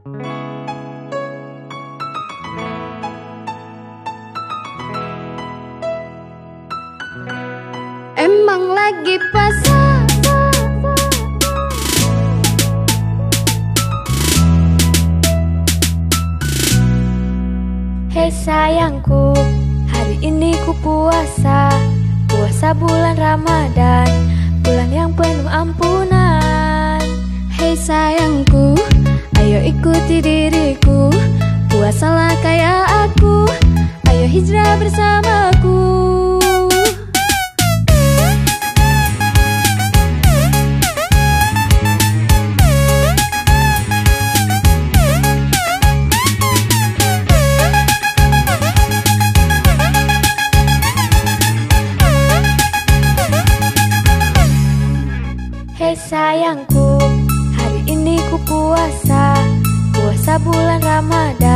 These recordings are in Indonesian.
Emang lagi pasang Hei sayangku, hari ini ku puasa. Puasa bulan Ramadan, bulan yang penuh ampunan. Hei sayangku, ikuti diriku. Puasalah kayak aku, ayo hijrah bersamaku. Hei sayangku puasa bulan Ramadan.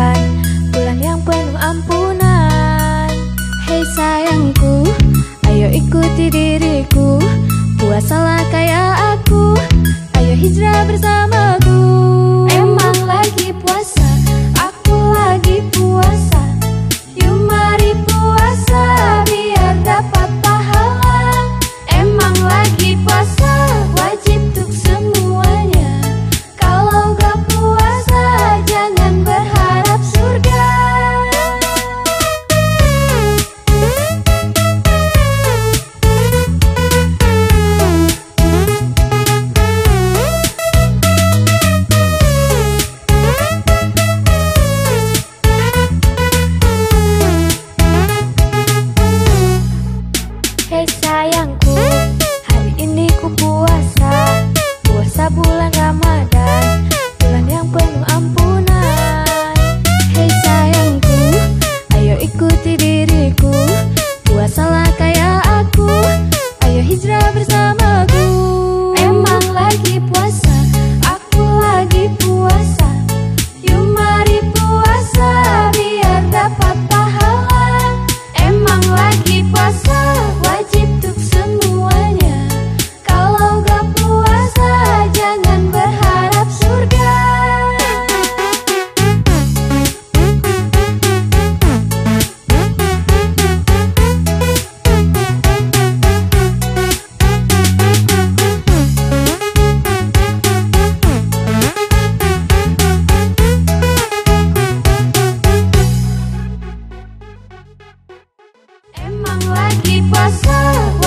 pasa